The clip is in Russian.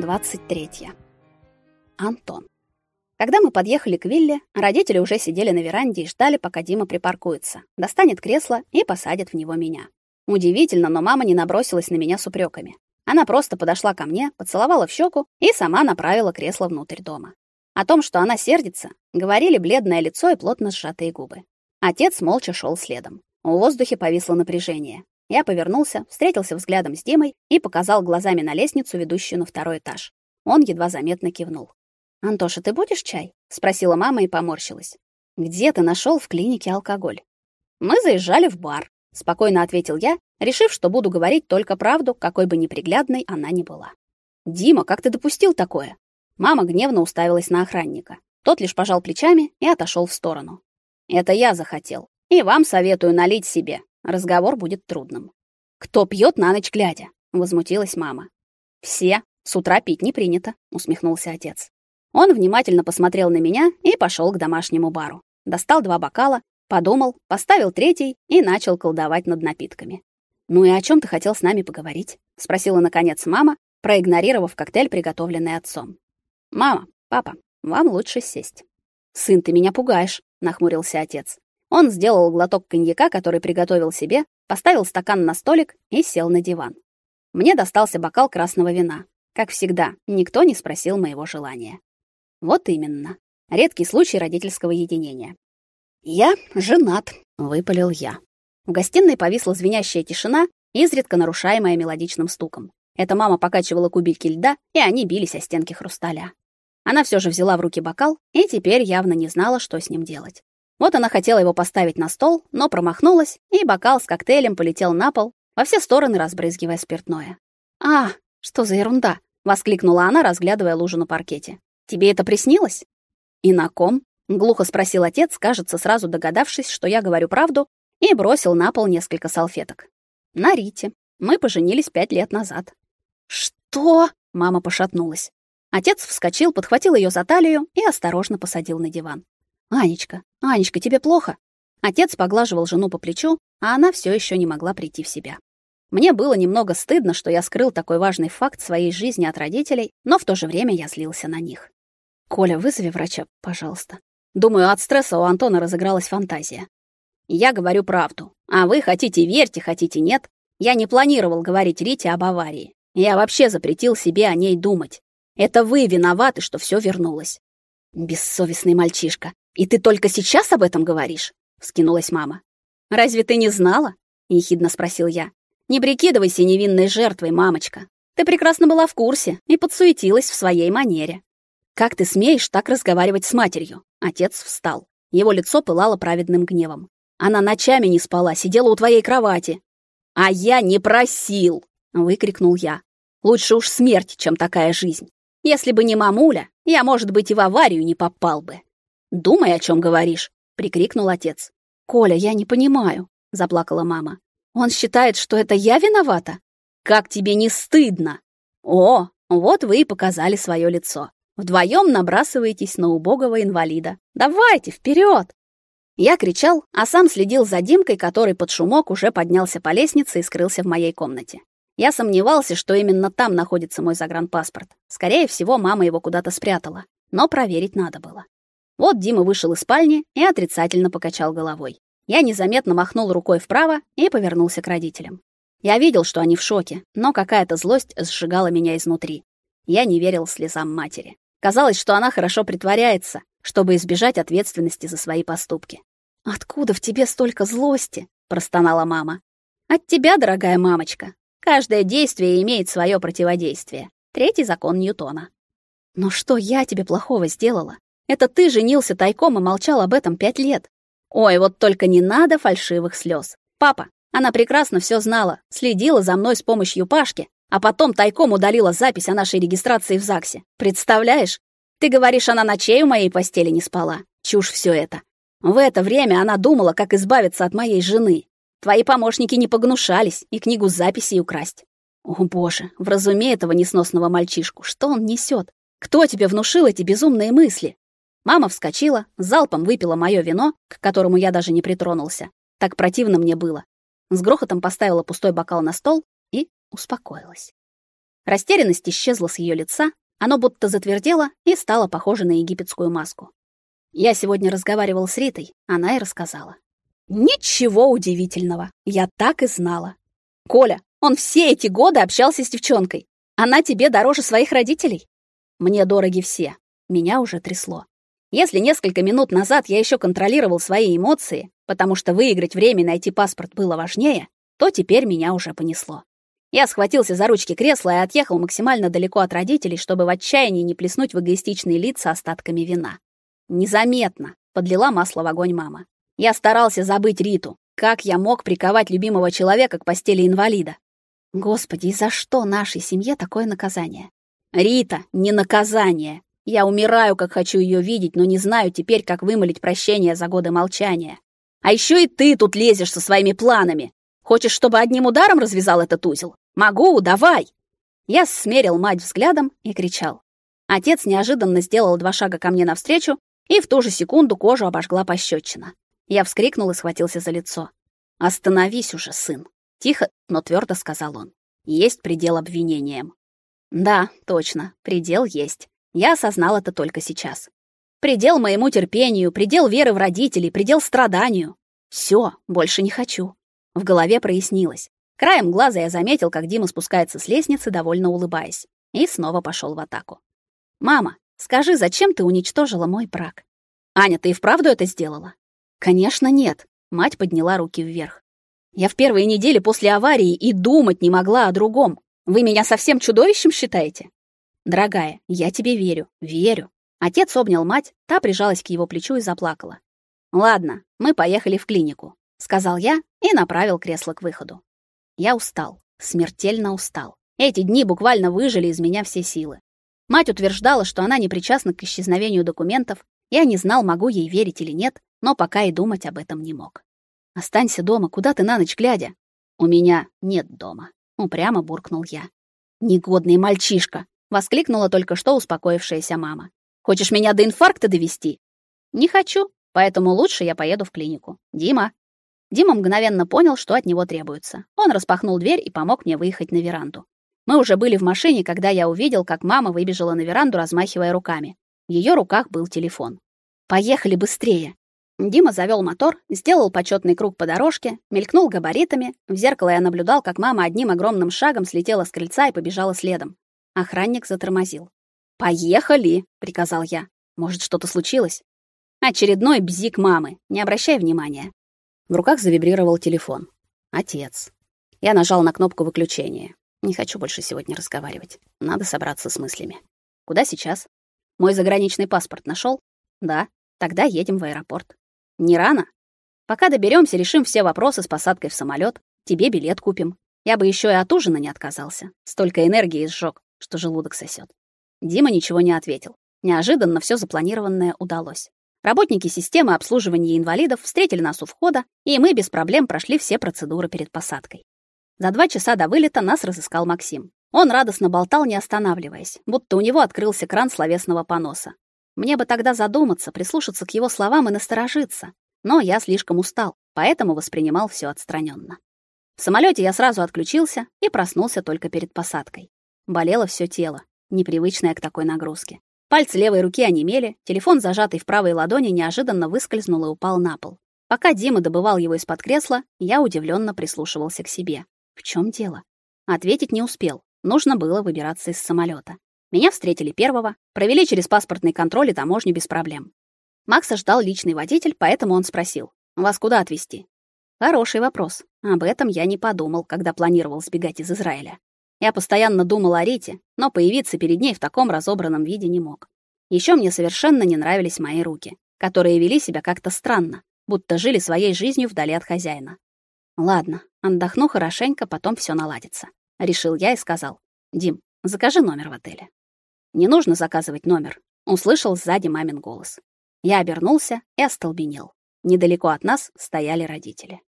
23. Антон. Когда мы подъехали к вилле, родители уже сидели на веранде и ждали, пока Дима припаркуется, достанет кресло и посадит в него меня. Удивительно, но мама не набросилась на меня с упреками. Она просто подошла ко мне, поцеловала в щеку и сама направила кресло внутрь дома. О том, что она сердится, говорили бледное лицо и плотно сжатые губы. Отец молча шел следом. В воздухе повисло напряжение. Я повернулся, встретился взглядом с Димой и показал глазами на лестницу, ведущую на второй этаж. Он едва заметно кивнул. «Антоша, ты будешь чай?» — спросила мама и поморщилась. «Где ты нашел в клинике алкоголь?» «Мы заезжали в бар», — спокойно ответил я, решив, что буду говорить только правду, какой бы неприглядной она ни была. «Дима, как ты допустил такое?» Мама гневно уставилась на охранника. Тот лишь пожал плечами и отошел в сторону. «Это я захотел. И вам советую налить себе. Разговор будет трудным. Кто пьет на ночь глядя? возмутилась мама. Все. С утра пить не принято, усмехнулся отец. Он внимательно посмотрел на меня и пошел к домашнему бару. Достал два бокала, подумал, поставил третий и начал колдовать над напитками. Ну и о чем ты хотел с нами поговорить? спросила наконец мама, проигнорировав коктейль, приготовленный отцом. Мама, папа, вам лучше сесть. Сын, ты меня пугаешь, нахмурился отец. Он сделал глоток коньяка, который приготовил себе, поставил стакан на столик и сел на диван. Мне достался бокал красного вина. Как всегда, никто не спросил моего желания. Вот именно. Редкий случай родительского единения. Я женат, выпалил я. В гостиной повисла звенящая тишина, изредка нарушаемая мелодичным стуком. Эта мама покачивала кубики льда, и они бились о стенки хрусталя. Она все же взяла в руки бокал и теперь явно не знала, что с ним делать. Вот она хотела его поставить на стол, но промахнулась, и бокал с коктейлем полетел на пол, во все стороны разбрызгивая спиртное. «А, что за ерунда!» — воскликнула она, разглядывая лужу на паркете. «Тебе это приснилось?» «И на ком?» — глухо спросил отец, кажется, сразу догадавшись, что я говорю правду, и бросил на пол несколько салфеток. «На Рите. Мы поженились пять лет назад». «Что?» — мама пошатнулась. Отец вскочил, подхватил ее за талию и осторожно посадил на диван. Анечка, Анечка, тебе плохо? Отец поглаживал жену по плечу, а она все еще не могла прийти в себя. Мне было немного стыдно, что я скрыл такой важный факт своей жизни от родителей, но в то же время я злился на них. Коля, вызови врача, пожалуйста. Думаю, от стресса у Антона разыгралась фантазия. Я говорю правду. А вы хотите верьте, хотите нет. Я не планировал говорить Рите об аварии. Я вообще запретил себе о ней думать. Это вы виноваты, что все вернулось. Бессовестный мальчишка. И ты только сейчас об этом говоришь? вскинулась мама. Разве ты не знала? ехидно спросил я. Не прикидывайся невинной жертвой, мамочка. Ты прекрасно была в курсе и подсуетилась в своей манере. Как ты смеешь так разговаривать с матерью? Отец встал. Его лицо пылало праведным гневом. Она ночами не спала, сидела у твоей кровати. А я не просил, выкрикнул я. Лучше уж смерть, чем такая жизнь. Если бы не мамуля, я, может быть, и в аварию не попал бы. Думай, о чем говоришь, прикрикнул отец. Коля, я не понимаю, заплакала мама. Он считает, что это я виновата? Как тебе не стыдно? О, вот вы и показали свое лицо. Вдвоем набрасываетесь на убогого инвалида. Давайте вперед! Я кричал, а сам следил за Димкой, который под шумок уже поднялся по лестнице и скрылся в моей комнате. Я сомневался, что именно там находится мой загранпаспорт. Скорее всего, мама его куда-то спрятала, но проверить надо было. Вот Дима вышел из спальни и отрицательно покачал головой. Я незаметно махнул рукой вправо и повернулся к родителям. Я видел, что они в шоке, но какая-то злость сжигала меня изнутри. Я не верил слезам матери. Казалось, что она хорошо притворяется, чтобы избежать ответственности за свои поступки. «Откуда в тебе столько злости?» — простонала мама. «От тебя, дорогая мамочка. Каждое действие имеет свое противодействие. Третий закон Ньютона». «Но что я тебе плохого сделала? Это ты женился тайком и молчал об этом пять лет. Ой, вот только не надо фальшивых слез. Папа, она прекрасно все знала, следила за мной с помощью Пашки, а потом тайком удалила запись о нашей регистрации в ЗАГСе. Представляешь? Ты говоришь, она ночей у моей постели не спала. Чушь все это. В это время она думала, как избавиться от моей жены. Твои помощники не погнушались и книгу с записей украсть. О, боже, вразуми этого несносного мальчишку. Что он несет? Кто тебе внушил эти безумные мысли? Мама вскочила, залпом выпила моё вино, к которому я даже не притронулся. Так противно мне было. С грохотом поставила пустой бокал на стол и успокоилась. Растерянность исчезла с ее лица, оно будто затвердело и стало похоже на египетскую маску. Я сегодня разговаривал с Ритой, она и рассказала. Ничего удивительного. Я так и знала. Коля, он все эти годы общался с девчонкой. Она тебе дороже своих родителей? Мне дороги все. Меня уже трясло. Если несколько минут назад я еще контролировал свои эмоции, потому что выиграть время и найти паспорт было важнее, то теперь меня уже понесло. Я схватился за ручки кресла и отъехал максимально далеко от родителей, чтобы в отчаянии не плеснуть в эгоистичные лица остатками вина. Незаметно подлила масло в огонь мама. Я старался забыть Риту. Как я мог приковать любимого человека к постели инвалида? Господи, и за что нашей семье такое наказание? Рита, не наказание. Я умираю, как хочу ее видеть, но не знаю теперь, как вымолить прощение за годы молчания. А еще и ты тут лезешь со своими планами. Хочешь, чтобы одним ударом развязал этот узел? Могу, давай. Я смерил мать взглядом и кричал. Отец неожиданно сделал два шага ко мне навстречу, и в ту же секунду кожу обожгла пощечина. Я вскрикнул и схватился за лицо. Остановись уже, сын, тихо, но твердо сказал он. Есть предел обвинениям. Да, точно, предел есть. Я осознал это только сейчас. Предел моему терпению, предел веры в родителей, предел страданию. Все, больше не хочу. В голове прояснилось. Краем глаза я заметил, как Дима спускается с лестницы, довольно улыбаясь, и снова пошел в атаку. Мама, скажи, зачем ты уничтожила мой брак? Аня, ты и вправду это сделала? Конечно, нет. Мать подняла руки вверх. Я в первые недели после аварии и думать не могла о другом. Вы меня совсем чудовищем считаете? Дорогая, я тебе верю, верю. Отец обнял мать, та прижалась к его плечу и заплакала. Ладно, мы поехали в клинику, сказал я и направил кресло к выходу. Я устал, смертельно устал. Эти дни буквально выжили из меня все силы. Мать утверждала, что она не причастна к исчезновению документов. Я не знал, могу ей верить или нет но пока и думать об этом не мог. Останься дома, куда ты на ночь глядя? У меня нет дома, упрямо буркнул я. Негодный мальчишка, воскликнула только что успокоившаяся мама. Хочешь меня до инфаркта довести? Не хочу, поэтому лучше я поеду в клинику. Дима. Дима мгновенно понял, что от него требуется. Он распахнул дверь и помог мне выехать на веранду. Мы уже были в машине, когда я увидел, как мама выбежала на веранду, размахивая руками. В ее руках был телефон. Поехали быстрее, Дима завёл мотор, сделал почётный круг по дорожке, мелькнул габаритами. В зеркало я наблюдал, как мама одним огромным шагом слетела с крыльца и побежала следом. Охранник затормозил. "Поехали", приказал я. "Может, что-то случилось?" Очередной бзик мамы. Не обращай внимания. В руках завибрировал телефон. Отец. Я нажал на кнопку выключения. Не хочу больше сегодня разговаривать. Надо собраться с мыслями. Куда сейчас? Мой заграничный паспорт нашёл? Да. Тогда едем в аэропорт. Не рано? Пока доберемся, решим все вопросы с посадкой в самолет. Тебе билет купим. Я бы еще и от ужина не отказался. Столько энергии сжег, что желудок сосет. Дима ничего не ответил. Неожиданно все запланированное удалось. Работники системы обслуживания инвалидов встретили нас у входа, и мы без проблем прошли все процедуры перед посадкой. За два часа до вылета нас разыскал Максим. Он радостно болтал, не останавливаясь, будто у него открылся кран словесного поноса. Мне бы тогда задуматься, прислушаться к его словам и насторожиться. Но я слишком устал, поэтому воспринимал все отстраненно. В самолете я сразу отключился и проснулся только перед посадкой. Болело все тело, непривычное к такой нагрузке. Пальцы левой руки онемели, телефон, зажатый в правой ладони, неожиданно выскользнул и упал на пол. Пока Дима добывал его из-под кресла, я удивленно прислушивался к себе. В чем дело? Ответить не успел. Нужно было выбираться из самолета. Меня встретили первого, провели через паспортный контроль и таможню без проблем. Макса ждал личный водитель, поэтому он спросил: "Вас куда отвезти?" Хороший вопрос. Об этом я не подумал, когда планировал сбегать из Израиля. Я постоянно думал о Рите, но появиться перед ней в таком разобранном виде не мог. Еще мне совершенно не нравились мои руки, которые вели себя как-то странно, будто жили своей жизнью вдали от хозяина. Ладно, отдохну хорошенько, потом все наладится, решил я и сказал: "Дим, закажи номер в отеле". Не нужно заказывать номер, услышал сзади мамин голос. Я обернулся и остолбенел. Недалеко от нас стояли родители.